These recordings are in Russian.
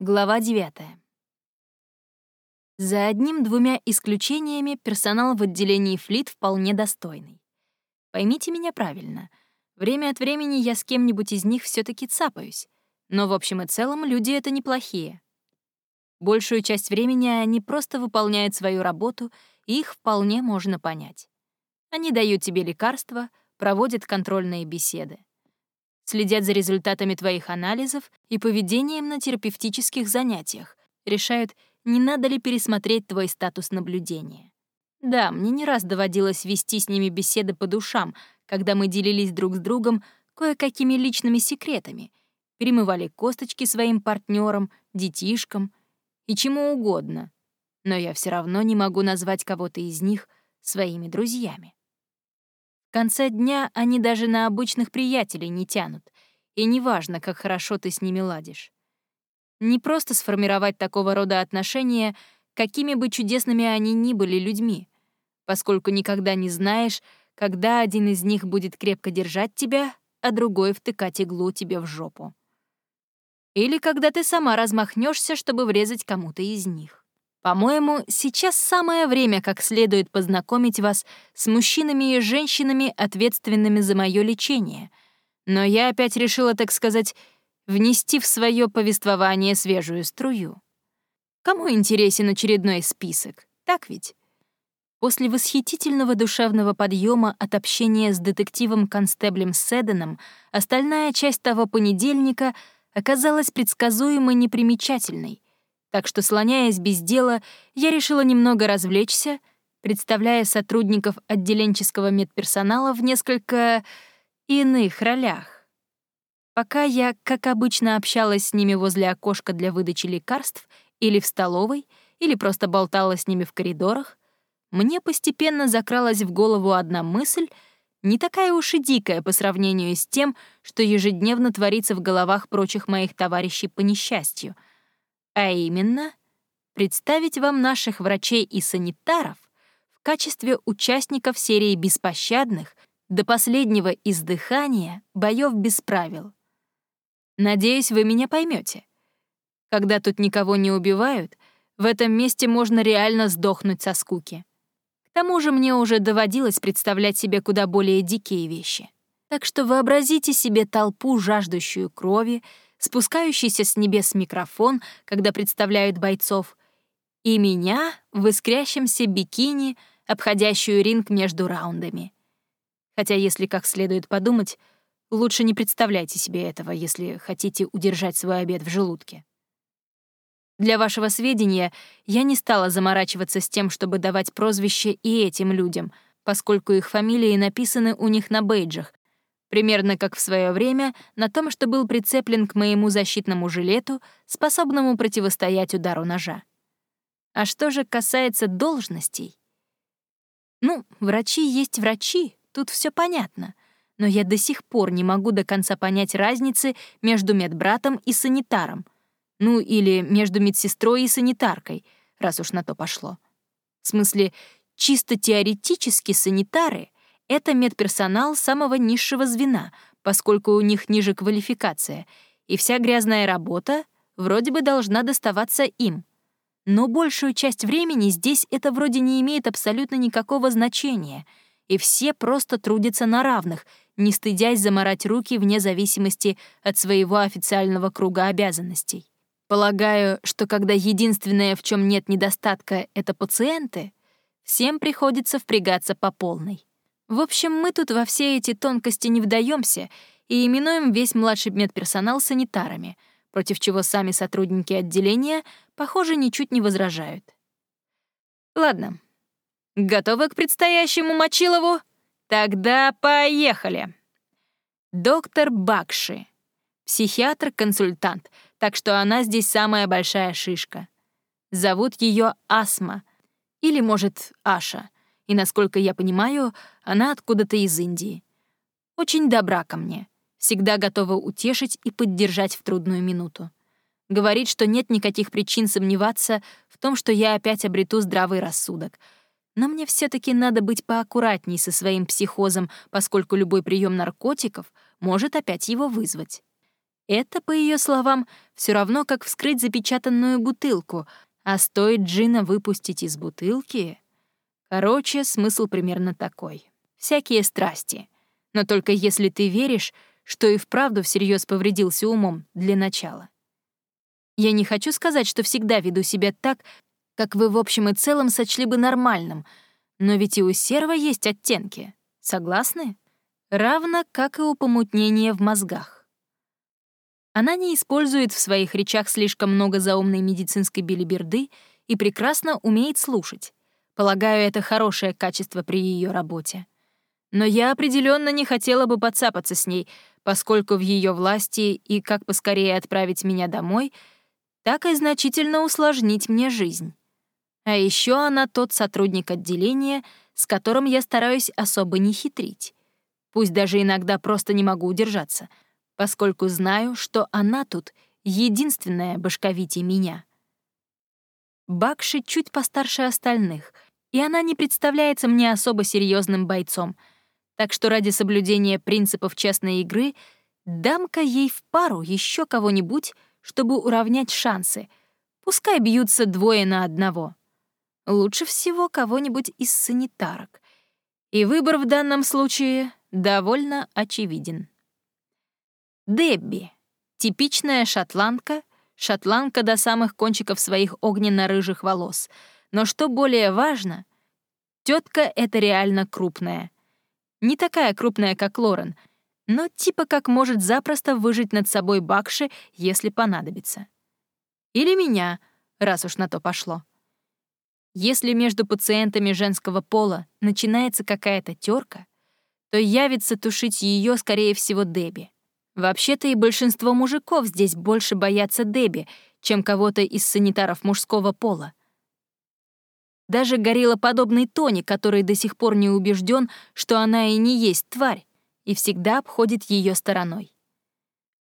Глава 9. За одним-двумя исключениями персонал в отделении флит вполне достойный. Поймите меня правильно. Время от времени я с кем-нибудь из них все таки цапаюсь. Но в общем и целом люди это неплохие. Большую часть времени они просто выполняют свою работу, и их вполне можно понять. Они дают тебе лекарства, проводят контрольные беседы следят за результатами твоих анализов и поведением на терапевтических занятиях, решают, не надо ли пересмотреть твой статус наблюдения. Да, мне не раз доводилось вести с ними беседы по душам, когда мы делились друг с другом кое-какими личными секретами, перемывали косточки своим партнерам, детишкам и чему угодно. Но я все равно не могу назвать кого-то из них своими друзьями. Конце дня они даже на обычных приятелей не тянут, и неважно, как хорошо ты с ними ладишь. Не просто сформировать такого рода отношения, какими бы чудесными они ни были людьми, поскольку никогда не знаешь, когда один из них будет крепко держать тебя, а другой втыкать иглу тебе в жопу. Или когда ты сама размахнешься, чтобы врезать кому-то из них. По-моему, сейчас самое время как следует познакомить вас с мужчинами и женщинами, ответственными за мое лечение. Но я опять решила, так сказать, внести в свое повествование свежую струю. Кому интересен очередной список, так ведь? После восхитительного душевного подъема от общения с детективом-констеблем Седеном остальная часть того понедельника оказалась предсказуемо непримечательной — так что, слоняясь без дела, я решила немного развлечься, представляя сотрудников отделенческого медперсонала в несколько иных ролях. Пока я, как обычно, общалась с ними возле окошка для выдачи лекарств или в столовой, или просто болтала с ними в коридорах, мне постепенно закралась в голову одна мысль, не такая уж и дикая по сравнению с тем, что ежедневно творится в головах прочих моих товарищей по несчастью — а именно, представить вам наших врачей и санитаров в качестве участников серии беспощадных до последнего издыхания боев без правил. Надеюсь, вы меня поймете. Когда тут никого не убивают, в этом месте можно реально сдохнуть со скуки. К тому же мне уже доводилось представлять себе куда более дикие вещи. Так что вообразите себе толпу, жаждущую крови, спускающийся с небес микрофон, когда представляют бойцов, и меня в искрящемся бикини, обходящую ринг между раундами. Хотя, если как следует подумать, лучше не представляйте себе этого, если хотите удержать свой обед в желудке. Для вашего сведения, я не стала заморачиваться с тем, чтобы давать прозвище и этим людям, поскольку их фамилии написаны у них на бейджах, Примерно как в свое время на том, что был прицеплен к моему защитному жилету, способному противостоять удару ножа. А что же касается должностей? Ну, врачи есть врачи, тут все понятно. Но я до сих пор не могу до конца понять разницы между медбратом и санитаром. Ну, или между медсестрой и санитаркой, раз уж на то пошло. В смысле, чисто теоретически санитары — это медперсонал самого низшего звена, поскольку у них ниже квалификация, и вся грязная работа вроде бы должна доставаться им. Но большую часть времени здесь это вроде не имеет абсолютно никакого значения, и все просто трудятся на равных, не стыдясь заморать руки вне зависимости от своего официального круга обязанностей. Полагаю, что когда единственное, в чем нет недостатка, — это пациенты, всем приходится впрягаться по полной. В общем, мы тут во все эти тонкости не вдаемся и именуем весь младший медперсонал санитарами, против чего сами сотрудники отделения, похоже, ничуть не возражают. Ладно, готовы к предстоящему Мочилову? Тогда поехали. Доктор Бакши. Психиатр-консультант, так что она здесь самая большая шишка. Зовут ее Асма. Или, может, Аша — и, насколько я понимаю, она откуда-то из Индии. Очень добра ко мне, всегда готова утешить и поддержать в трудную минуту. Говорит, что нет никаких причин сомневаться в том, что я опять обрету здравый рассудок. Но мне все таки надо быть поаккуратней со своим психозом, поскольку любой прием наркотиков может опять его вызвать. Это, по ее словам, все равно, как вскрыть запечатанную бутылку, а стоит Джина выпустить из бутылки... Короче, смысл примерно такой. Всякие страсти. Но только если ты веришь, что и вправду всерьез повредился умом для начала. Я не хочу сказать, что всегда веду себя так, как вы в общем и целом сочли бы нормальным, но ведь и у серва есть оттенки. Согласны? Равно как и у помутнения в мозгах. Она не использует в своих речах слишком много заумной медицинской билиберды и прекрасно умеет слушать. Полагаю, это хорошее качество при ее работе. Но я определенно не хотела бы подцапаться с ней, поскольку в ее власти и как поскорее отправить меня домой, так и значительно усложнить мне жизнь. А еще она тот сотрудник отделения, с которым я стараюсь особо не хитрить. Пусть даже иногда просто не могу удержаться, поскольку знаю, что она тут единственная башковитие меня. Бакши чуть постарше остальных, и она не представляется мне особо серьезным бойцом, так что ради соблюдения принципов честной игры дам-ка ей в пару еще кого-нибудь, чтобы уравнять шансы. Пускай бьются двое на одного. Лучше всего кого-нибудь из санитарок. И выбор в данном случае довольно очевиден. Дебби — типичная шотландка, шотландка до самых кончиков своих огненно-рыжих волос. Но что более важно, тетка эта реально крупная. Не такая крупная, как Лорен, но типа как может запросто выжить над собой Бакши, если понадобится. Или меня, раз уж на то пошло. Если между пациентами женского пола начинается какая-то терка, то явится тушить ее, скорее всего, Дебби. Вообще-то и большинство мужиков здесь больше боятся Дебби, чем кого-то из санитаров мужского пола. Даже гориллоподобный Тони, который до сих пор не убежден, что она и не есть тварь, и всегда обходит ее стороной.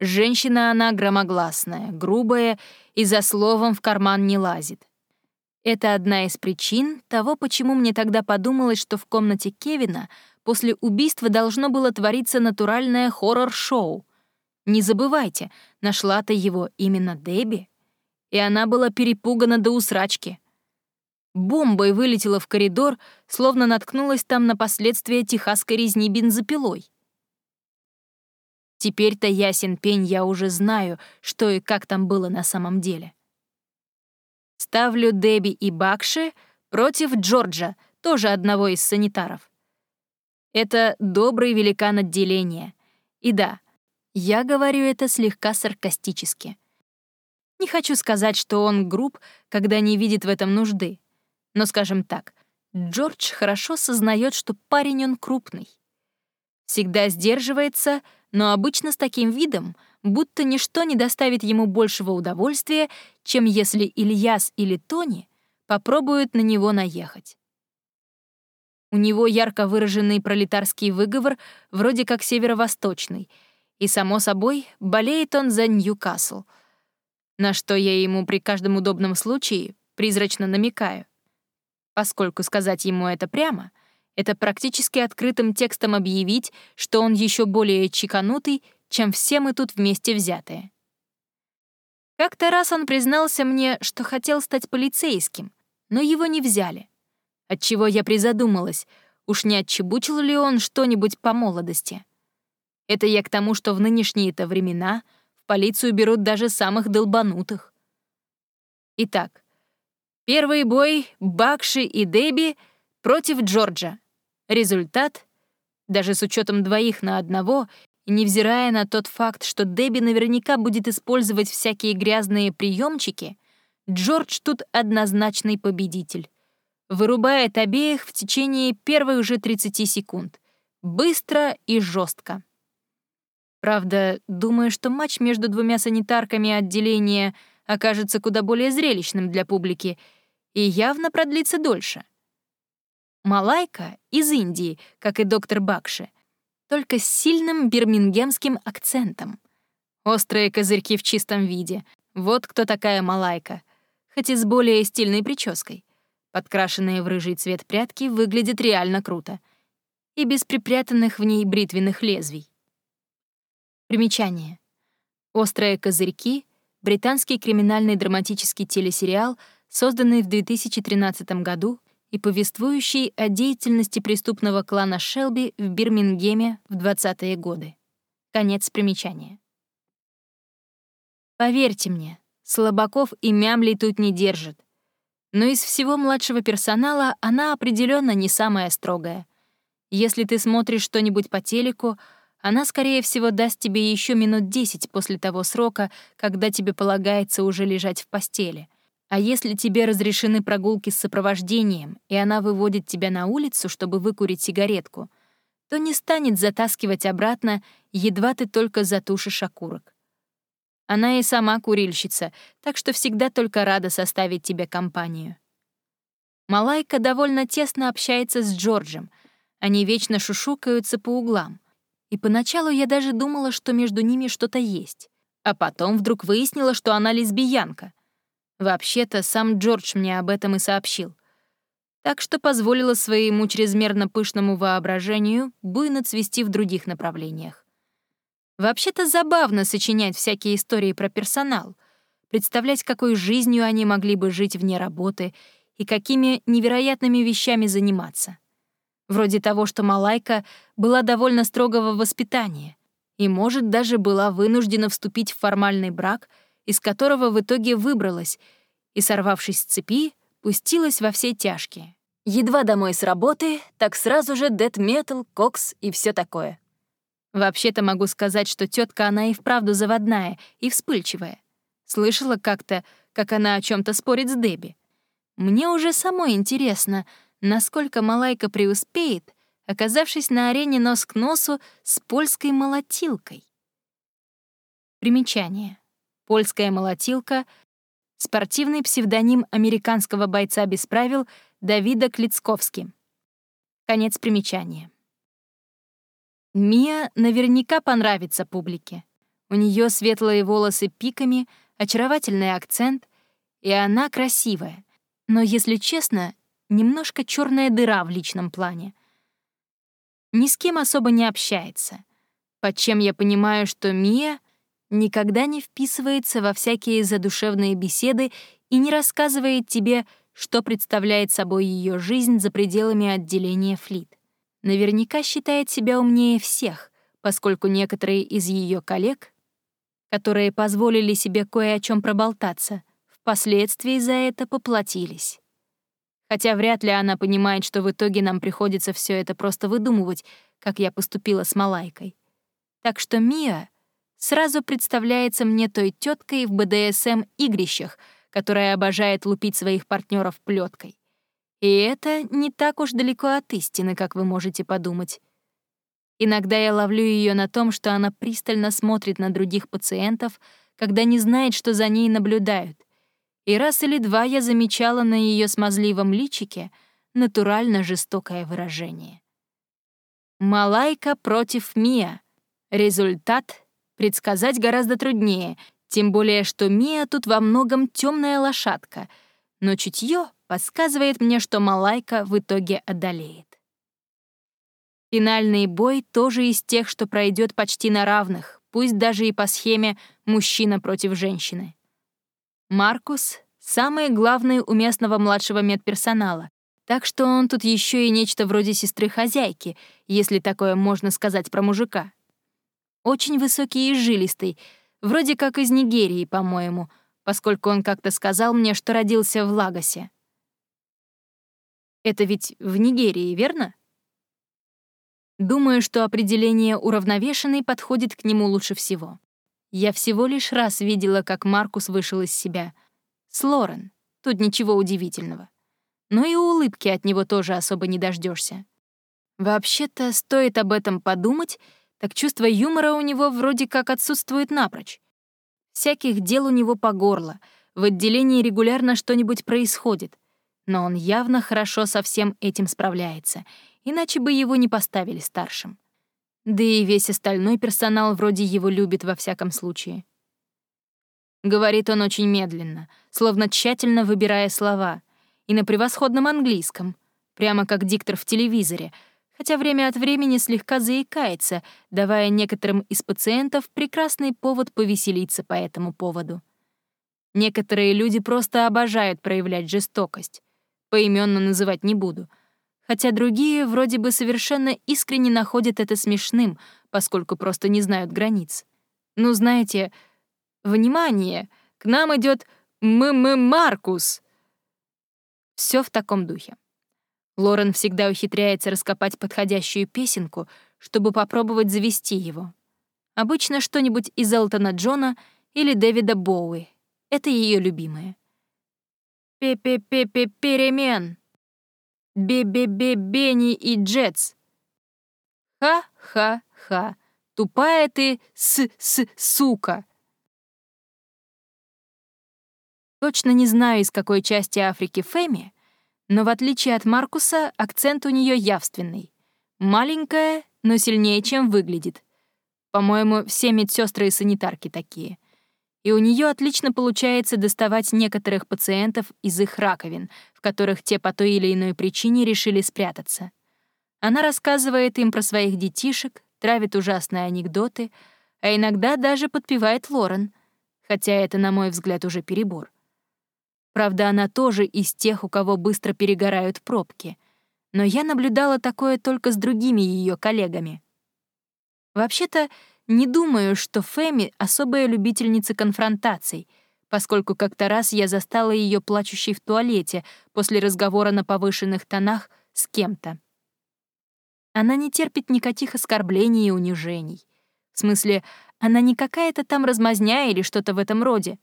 Женщина она громогласная, грубая и за словом в карман не лазит. Это одна из причин того, почему мне тогда подумалось, что в комнате Кевина после убийства должно было твориться натуральное хоррор-шоу. Не забывайте, нашла-то его именно Дебби, и она была перепугана до усрачки. Бомбой вылетела в коридор, словно наткнулась там на последствия техасской резни бензопилой. Теперь-то ясен пень, я уже знаю, что и как там было на самом деле. Ставлю Дебби и Бакши против Джорджа, тоже одного из санитаров. Это добрый великан отделения. И да, я говорю это слегка саркастически. Не хочу сказать, что он груб, когда не видит в этом нужды. Но, скажем так, Джордж хорошо сознает, что парень он крупный. Всегда сдерживается, но обычно с таким видом, будто ничто не доставит ему большего удовольствия, чем если Ильяс или Тони попробуют на него наехать. У него ярко выраженный пролетарский выговор, вроде как северо-восточный, и, само собой, болеет он за Ньюкасл, на что я ему при каждом удобном случае призрачно намекаю. Поскольку сказать ему это прямо — это практически открытым текстом объявить, что он еще более чеканутый, чем все мы тут вместе взятые. Как-то раз он признался мне, что хотел стать полицейским, но его не взяли. Отчего я призадумалась, уж не отчебучил ли он что-нибудь по молодости. Это я к тому, что в нынешние-то времена в полицию берут даже самых долбанутых. Итак, первый бой Бакши и Деби против Джорджа. Результат, даже с учетом двоих на одного, невзирая на тот факт, что Дебби наверняка будет использовать всякие грязные приемчики, Джордж тут однозначный победитель. Вырубает обеих в течение первых же 30 секунд. Быстро и жестко. Правда, думаю, что матч между двумя санитарками отделения окажется куда более зрелищным для публики и явно продлится дольше. Малайка из Индии, как и доктор Бакши, только с сильным бирмингемским акцентом. Острые козырьки в чистом виде. Вот кто такая Малайка, хоть и с более стильной прической. Подкрашенные в рыжий цвет прядки выглядят реально круто. И без припрятанных в ней бритвенных лезвий. Примечание. «Острые козырьки» — британский криминальный драматический телесериал, созданный в 2013 году и повествующий о деятельности преступного клана Шелби в Бирмингеме в 20-е годы. Конец примечания. Поверьте мне, слабаков и мямлей тут не держат. Но из всего младшего персонала она определенно не самая строгая. Если ты смотришь что-нибудь по телеку, она, скорее всего, даст тебе еще минут 10 после того срока, когда тебе полагается уже лежать в постели. А если тебе разрешены прогулки с сопровождением, и она выводит тебя на улицу, чтобы выкурить сигаретку, то не станет затаскивать обратно, едва ты только затушишь окурок. Она и сама курильщица, так что всегда только рада составить тебе компанию. Малайка довольно тесно общается с Джорджем. Они вечно шушукаются по углам. И поначалу я даже думала, что между ними что-то есть. А потом вдруг выяснила, что она лесбиянка. Вообще-то сам Джордж мне об этом и сообщил. Так что позволила своему чрезмерно пышному воображению буйно цвести в других направлениях. Вообще-то забавно сочинять всякие истории про персонал, представлять, какой жизнью они могли бы жить вне работы и какими невероятными вещами заниматься. Вроде того, что Малайка была довольно строгого воспитания и, может, даже была вынуждена вступить в формальный брак, из которого в итоге выбралась и, сорвавшись с цепи, пустилась во все тяжкие. Едва домой с работы, так сразу же дэт-метал, кокс и все такое. Вообще-то могу сказать, что тетка она и вправду заводная и вспыльчивая. Слышала как-то, как она о чем то спорит с Дебби. Мне уже самой интересно, насколько Малайка преуспеет, оказавшись на арене нос к носу с польской молотилкой. Примечание. Польская молотилка — спортивный псевдоним американского бойца без правил Давида Клицковски. Конец примечания. Мия наверняка понравится публике. У нее светлые волосы пиками, очаровательный акцент, и она красивая. Но, если честно, немножко черная дыра в личном плане. Ни с кем особо не общается. Под чем я понимаю, что Мия никогда не вписывается во всякие задушевные беседы и не рассказывает тебе, что представляет собой ее жизнь за пределами отделения Флит наверняка считает себя умнее всех, поскольку некоторые из ее коллег, которые позволили себе кое о чем проболтаться, впоследствии за это поплатились. Хотя вряд ли она понимает, что в итоге нам приходится все это просто выдумывать, как я поступила с Малайкой. Так что Мия сразу представляется мне той теткой в БДСМ-игрищах, которая обожает лупить своих партнеров плеткой. И это не так уж далеко от истины, как вы можете подумать. Иногда я ловлю ее на том, что она пристально смотрит на других пациентов, когда не знает, что за ней наблюдают. И раз или два я замечала на ее смазливом личике натурально жестокое выражение. Малайка против Мия. Результат предсказать гораздо труднее, тем более что Мия тут во многом темная лошадка, но чутье подсказывает мне, что Малайка в итоге одолеет. Финальный бой тоже из тех, что пройдет почти на равных, пусть даже и по схеме «мужчина против женщины». Маркус — самый главный у местного младшего медперсонала, так что он тут еще и нечто вроде сестры-хозяйки, если такое можно сказать про мужика. Очень высокий и жилистый, вроде как из Нигерии, по-моему, поскольку он как-то сказал мне, что родился в Лагосе. Это ведь в Нигерии, верно? Думаю, что определение «уравновешенный» подходит к нему лучше всего. Я всего лишь раз видела, как Маркус вышел из себя. С Лорен. Тут ничего удивительного. Но и улыбки от него тоже особо не дождешься. Вообще-то, стоит об этом подумать, так чувство юмора у него вроде как отсутствует напрочь. Всяких дел у него по горло, в отделении регулярно что-нибудь происходит но он явно хорошо со всем этим справляется, иначе бы его не поставили старшим. Да и весь остальной персонал вроде его любит во всяком случае. Говорит он очень медленно, словно тщательно выбирая слова, и на превосходном английском, прямо как диктор в телевизоре, хотя время от времени слегка заикается, давая некоторым из пациентов прекрасный повод повеселиться по этому поводу. Некоторые люди просто обожают проявлять жестокость. Поименно называть не буду. Хотя другие вроде бы совершенно искренне находят это смешным, поскольку просто не знают границ. Ну, знаете, внимание, к нам идет м-м Маркус. Все в таком духе. Лорен всегда ухитряется раскопать подходящую песенку, чтобы попробовать завести его. Обычно что-нибудь из Элтона Джона или Дэвида Боуи. Это ее любимое. Пе-пе-пе-пе-перемен. Бе-бе-бе-бенни и Джетс. Ха-ха-ха. Тупая ты с-с-сука. Точно не знаю, из какой части Африки Фэми, но в отличие от Маркуса, акцент у нее явственный. Маленькая, но сильнее, чем выглядит. По-моему, все медсестры и санитарки такие и у нее отлично получается доставать некоторых пациентов из их раковин, в которых те по той или иной причине решили спрятаться. Она рассказывает им про своих детишек, травит ужасные анекдоты, а иногда даже подпевает Лорен, хотя это, на мой взгляд, уже перебор. Правда, она тоже из тех, у кого быстро перегорают пробки, но я наблюдала такое только с другими ее коллегами. Вообще-то, не думаю, что Фэми — особая любительница конфронтаций, поскольку как-то раз я застала ее плачущей в туалете после разговора на повышенных тонах с кем-то. Она не терпит никаких оскорблений и унижений. В смысле, она не какая-то там размазня или что-то в этом роде.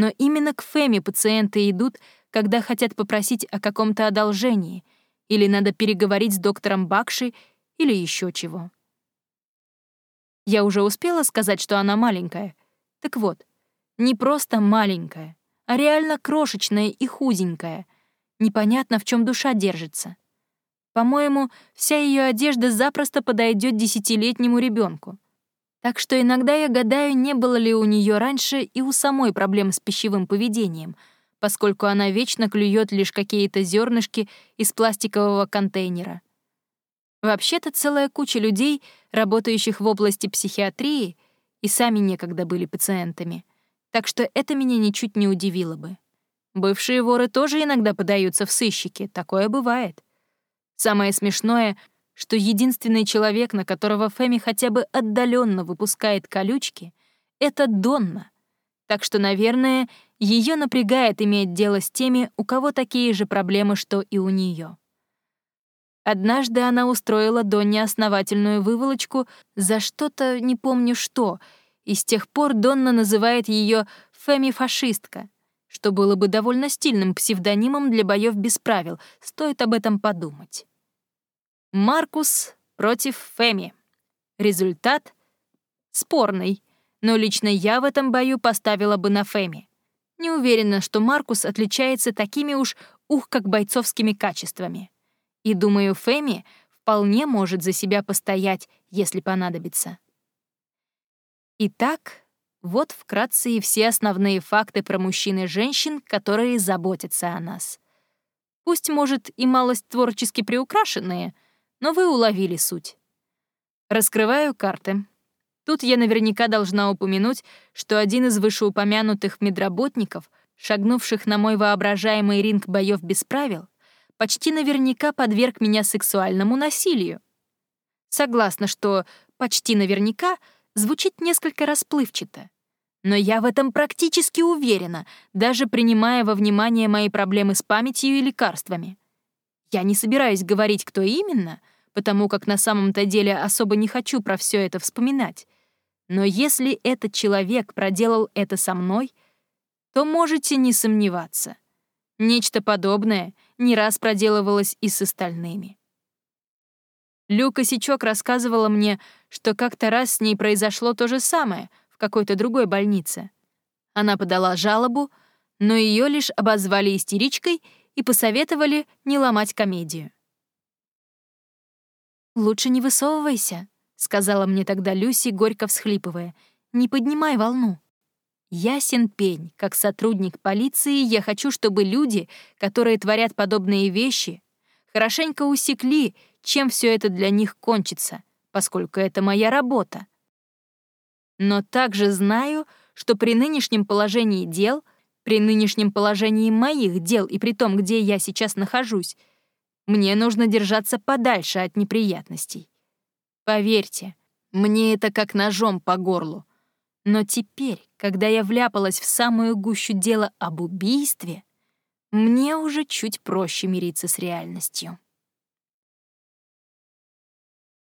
Но именно к Фэме пациенты идут, когда хотят попросить о каком-то одолжении, или надо переговорить с доктором Бакши, или еще чего. Я уже успела сказать, что она маленькая. Так вот, не просто маленькая, а реально крошечная и худенькая. Непонятно, в чем душа держится. По-моему, вся ее одежда запросто подойдет десятилетнему ребенку. Так что иногда я гадаю, не было ли у нее раньше и у самой проблем с пищевым поведением, поскольку она вечно клюет лишь какие-то зернышки из пластикового контейнера. Вообще-то целая куча людей, работающих в области психиатрии, и сами некогда были пациентами. Так что это меня ничуть не удивило бы. Бывшие воры тоже иногда подаются в сыщики, такое бывает. Самое смешное, что единственный человек, на которого Фэми хотя бы отдаленно выпускает колючки, — это Донна. Так что, наверное, ее напрягает иметь дело с теми, у кого такие же проблемы, что и у нее. Однажды она устроила Донне основательную выволочку за что-то, не помню что, и с тех пор Донна называет ее «фэми-фашистка», что было бы довольно стильным псевдонимом для боев без правил, стоит об этом подумать. Маркус против Фэми. Результат спорный, но лично я в этом бою поставила бы на Фэми. Не уверена, что Маркус отличается такими уж ух как бойцовскими качествами. И, думаю, Фэми вполне может за себя постоять, если понадобится. Итак, вот вкратце и все основные факты про мужчин и женщин, которые заботятся о нас. Пусть, может, и малость творчески приукрашенные, но вы уловили суть. Раскрываю карты. Тут я наверняка должна упомянуть, что один из вышеупомянутых медработников, шагнувших на мой воображаемый ринг боев без правил, почти наверняка подверг меня сексуальному насилию. Согласна, что «почти наверняка» звучит несколько расплывчато. Но я в этом практически уверена, даже принимая во внимание мои проблемы с памятью и лекарствами. Я не собираюсь говорить, кто именно, потому как на самом-то деле особо не хочу про все это вспоминать. Но если этот человек проделал это со мной, то можете не сомневаться. Нечто подобное не раз проделывалось и с остальными. Люка Сичок рассказывала мне, что как-то раз с ней произошло то же самое в какой-то другой больнице. Она подала жалобу, но ее лишь обозвали истеричкой и посоветовали не ломать комедию. «Лучше не высовывайся», — сказала мне тогда Люси, горько всхлипывая. «Не поднимай волну». Ясен пень, как сотрудник полиции, я хочу, чтобы люди, которые творят подобные вещи, хорошенько усекли, чем все это для них кончится, поскольку это моя работа. Но также знаю, что при нынешнем положении дел, при нынешнем положении моих дел и при том, где я сейчас нахожусь, мне нужно держаться подальше от неприятностей. Поверьте, мне это как ножом по горлу. Но теперь, когда я вляпалась в самую гущу дела об убийстве, мне уже чуть проще мириться с реальностью.